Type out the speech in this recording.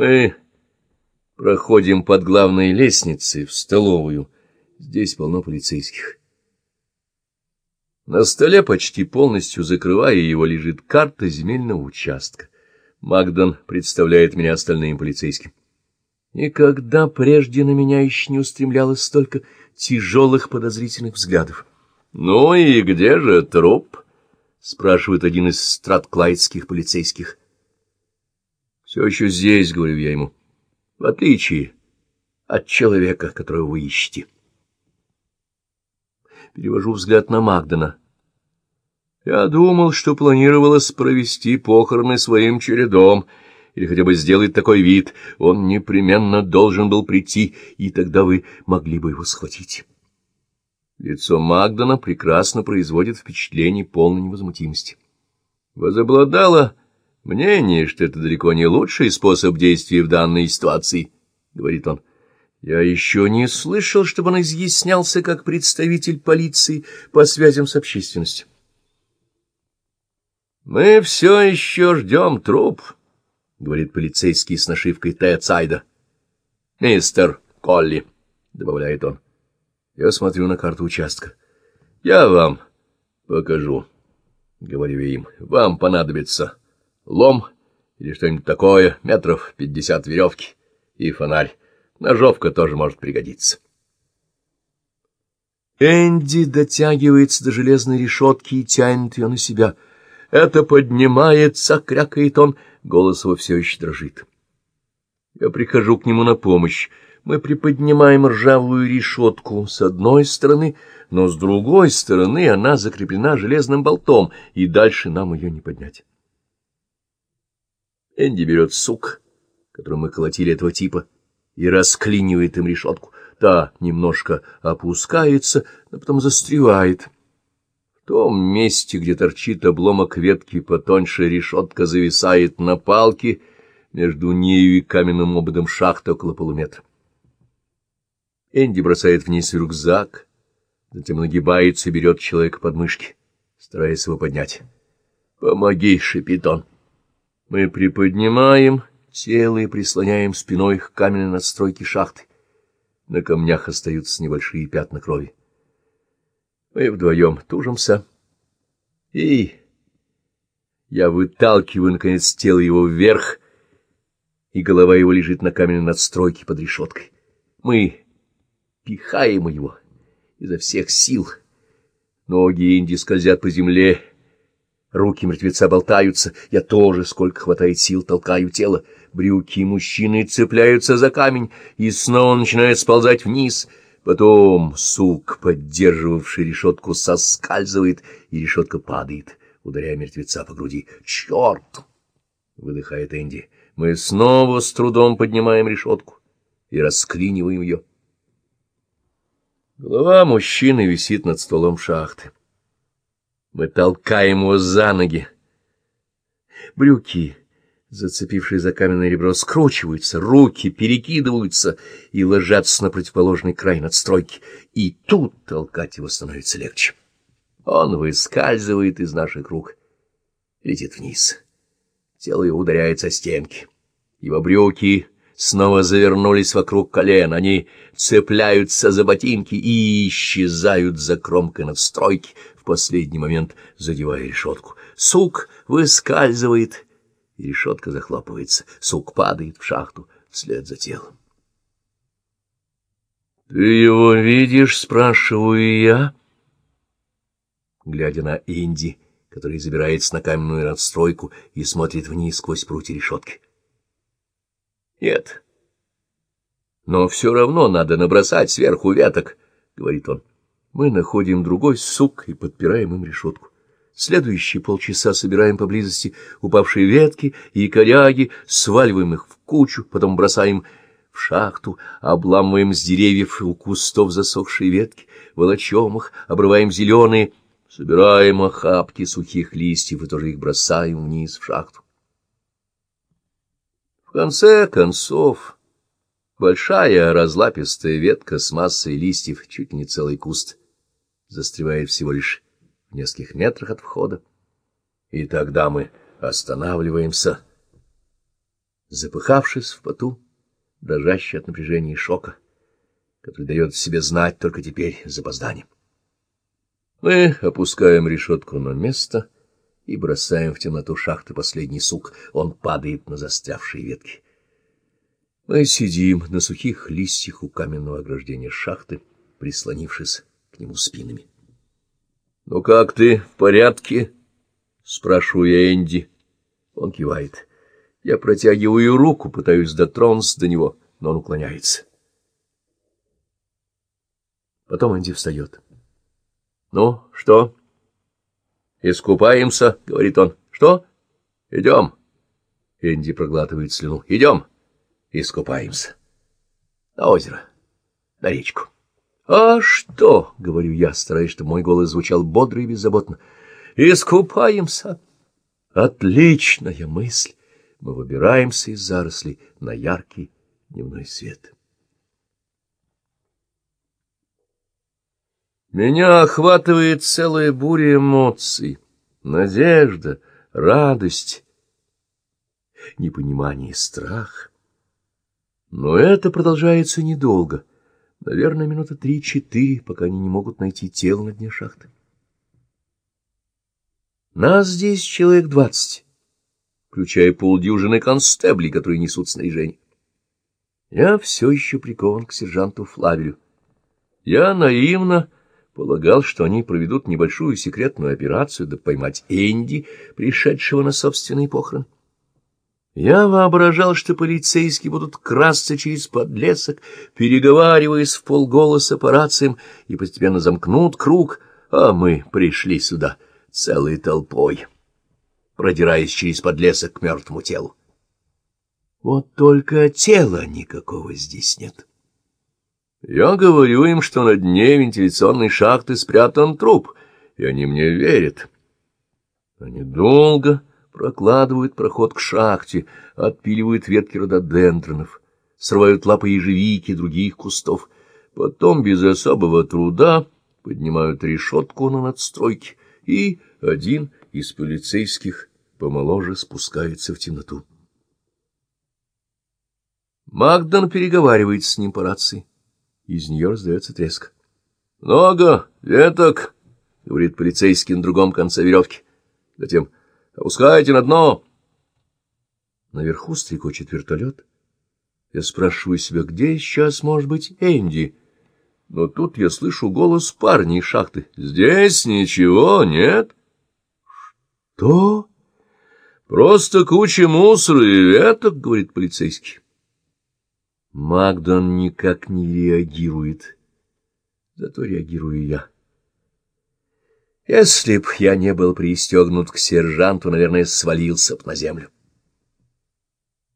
Мы проходим под главной лестницей в столовую. Здесь полно полицейских. На столе, почти полностью закрывая его, лежит карта земельного участка. Магдан представляет меня остальным полицейским. Никогда прежде на меня еще не устремлялось столько тяжелых подозрительных взглядов. — Ну и где же труп? — спрашивает один из стратклайдских полицейских. — Все еще здесь, — говорю я ему, — в отличие от человека, которого вы ищете. Перевожу взгляд на Магдана. Я думал, что планировалось провести похороны своим чередом — или хотя бы сделать такой вид, он непременно должен был прийти, и тогда вы могли бы его схватить. Лицо Магдана прекрасно производит впечатление полной невозмутимости. Возобладало мнение, что это далеко не лучший способ действия в данной ситуации, — говорит он. Я еще не слышал, чтобы он изъяснялся как представитель полиции по связям с общественностью. Мы все еще ждем труп, —— говорит полицейский с нашивкой Т. «Мистер Колли», — добавляет он. Я смотрю на карту участка. «Я вам покажу», — говорю я им. «Вам понадобится лом или что-нибудь такое, метров пятьдесят веревки и фонарь. Ножовка тоже может пригодиться». Энди дотягивается до железной решетки и тянет ее на себя. «Это поднимается!» — крякает он — голос его все еще дрожит. Я прихожу к нему на помощь. Мы приподнимаем ржавую решетку с одной стороны, но с другой стороны она закреплена железным болтом, и дальше нам ее не поднять. Энди берет сук, которым мы колотили этого типа, и расклинивает им решетку. Та немножко опускается, но потом застревает. В том месте, где торчит обломок ветки потоньше, решетка зависает на палке, между нею и каменным ободом шахты около полуметра. Энди бросает вниз рюкзак, затем нагибается и берет человека под мышки, стараясь его поднять. «Помоги!» — шипит он. Мы приподнимаем тело и прислоняем спиной к каменной надстройке шахты. На камнях остаются небольшие пятна крови. Мы вдвоем тужимся, и я выталкиваю, наконец, тело его вверх, и голова его лежит на каменной надстройке под решеткой. Мы пихаем его изо всех сил. Ноги Инди скользят по земле, руки мертвеца болтаются. Я тоже, сколько хватает сил, толкаю тело. Брюки мужчины цепляются за камень, и снова начинает сползать вниз — Потом сук, поддерживавший решетку, соскальзывает, и решетка падает, ударяя мертвеца по груди. «Черт!» — выдыхает Энди. «Мы снова с трудом поднимаем решетку и расклиниваем ее». Голова мужчины висит над столом шахты. Мы толкаем его за ноги. Брюки зацепившие за каменное ребро, скручиваются, руки перекидываются и ложатся на противоположный край надстройки. И тут толкать его становится легче. Он выскальзывает из наших рук, летит вниз. Тело его ударяется о стенки. Его брюки снова завернулись вокруг колен, они цепляются за ботинки и исчезают за кромкой надстройки, в последний момент задевая решетку. Сук выскальзывает и решетка захлопывается. Сук падает в шахту вслед за телом. — Ты его видишь? — спрашиваю я, глядя на Инди, который забирается на каменную надстройку и смотрит вниз сквозь прутья решетки. — Нет. — Но все равно надо набросать сверху веток, — говорит он. Мы находим другой сук и подпираем им решетку. Следующие полчаса собираем поблизости упавшие ветки и коряги, сваливаем их в кучу, потом бросаем в шахту, обламываем с деревьев у кустов засохшие ветки, волочем их, обрываем зеленые, собираем охапки сухих листьев и тоже их бросаем вниз в шахту. В конце концов, большая разлапистая ветка с массой листьев, чуть не целый куст, застревает всего лишь в нескольких метрах от входа. И тогда мы останавливаемся запыхавшись в поту, дрожащий от напряжения и шока, который дает себе знать только теперь с запозданием. Мы опускаем решетку на место и бросаем в темноту шахты последний сук. Он падает на застрявшие ветки. Мы сидим на сухих листьях у каменного ограждения шахты, прислонившись к нему спинами. — Ну как ты, в порядке? — спрашиваю я Энди. Он кивает. Я протягиваю руку, пытаюсь дотронуться до него, но он уклоняется. Потом Энди встает. — Ну, что? — Искупаемся, — говорит он. — Что? — Идем. Энди проглатывает слюну. — Идем. Искупаемся. На озеро, на речку. — А что? — говорю я, стараясь, чтобы мой голос звучал бодро и беззаботно. — Искупаемся. Отличная мысль. Мы выбираемся из зарослей на яркий дневной свет. Меня охватывает целая буря эмоций, надежда, радость, непонимание, страх. Но это продолжается недолго, наверное, минуты три-четыре, пока они не могут найти тело на дне шахты. Нас здесь человек двадцать, включая полдюжины констеблей, которые несут снаряжение. Я все еще прикован к сержанту Флавелю. Я наивно Полагал, что они проведут небольшую секретную операцию, да поймать Энди, пришедшего на собственный похорон. Я воображал, что полицейские будут красться через подлесок, переговариваясь в полголоса по рациям, и постепенно замкнут круг, а мы пришли сюда целой толпой, продираясь через подлесок к мертвому телу. Вот только тела никакого здесь нет. Я говорю им, что на дне вентиляционной шахты спрятан труп, и они мне верят. Они долго прокладывают проход к шахте, отпиливают ветки рододендронов, срывают лапы ежевики и других кустов, потом без особого труда поднимают решетку на надстройке, и один из полицейских помоложе спускается в темноту. Магдан переговаривает с ним по рации. Из нее раздается треск. — Много веток, — говорит полицейский на другом конце веревки. Затем — опускайте на дно. Наверху стрекочет вертолет. Я спрашиваю себя, где сейчас может быть Энди? Но тут я слышу голос парня из шахты. — Здесь ничего нет. — Что? — Просто куча мусора и веток, — говорит полицейский. Магдон никак не реагирует. Зато реагирую я. Если б я не был пристегнут к сержанту, наверное, свалился б на землю.